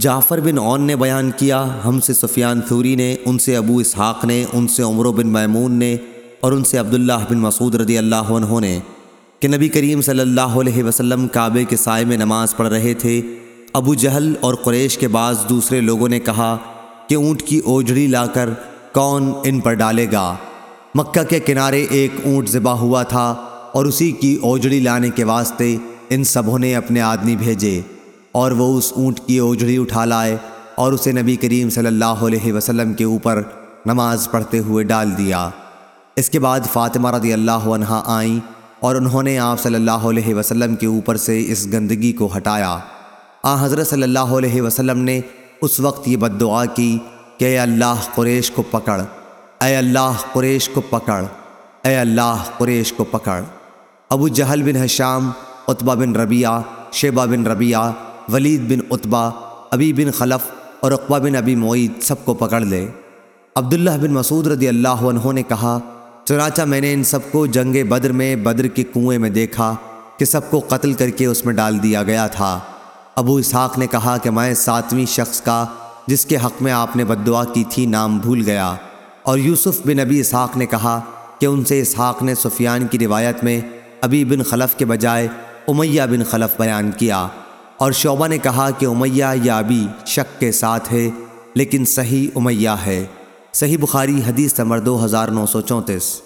جعفر بن عون نے بیان کیا، ہم سے سفیان ثوری نے، ان سے ابو اسحاق نے، ان سے عمر بن میمون نے اور ان سے عبداللہ بن مسعود رضی اللہ عنہ نے کہ نبی کریم صلی اللہ علیہ وسلم کعبے کے سائے میں نماز پڑھ رہے تھے۔ ابو جہل اور قریش کے بعض دوسرے لوگوں نے کہا کہ اونٹ کی اوجڑی لا کر کون ان پر ڈالے گا؟ مکہ کے کنارے ایک اونٹ ذبح ہوا تھا اور اسی کی اوجڑی لانے کے واسطے ان سبوں نے اپنے آدمی بھیجے۔ اور وہ اس اونٹ کی اوجڑی اٹھا لائے اور اسے نبی کریم صلی اللہ علیہ وسلم کے اوپر نماز پڑھتے ہوئے ڈال دیا۔ اس کے بعد فاطمہ رضی اللہ عنہ آئیں اور انہوں نے آپ صلی اللہ علیہ وسلم کے اوپر سے اس گندگی کو ہٹایا۔ آ حضرت صلی اللہ علیہ وسلم نے اس وقت یہ بد دعا کی کہ اے اللہ قریش کو پکڑ، اے اللہ قریش کو پکڑ، اے اللہ قریش کو پکڑ۔ ابو جہل بن حشام عطبہ بن ربیعہ، شیبہ بن ربیعہ ولید بن عطبہ ابی بن خلف اور اقبا بن ابی معید سب کو پکڑ لے۔ عبداللہ بن مسعود رضی اللہ عنہ نے کہا، چنانچہ میں نے ان سب کو جنگ بدر میں بدر کے کنویں میں دیکھا کہ سب کو قتل کر کے اس میں ڈال دیا گیا تھا۔ ابو اسحاق نے کہا کہ میں ساتویں شخص کا، جس کے حق میں آپ نے بدعا کی تھی، نام بھول گیا۔ اور یوسف بن ابی اسحاق نے کہا کہ ان سے اسحاق نے سفیان کی روایت میں ابی بن خلف کے بجائے امیہ بن خلف بیان کیا۔ اور شعبہ نے کہا کہ امیہ یا شک کے ساتھ ہے، لیکن صحیح امیہ ہے۔ صحیح بخاری حدیث نمبر دو ہزار نو سو چونتیس۔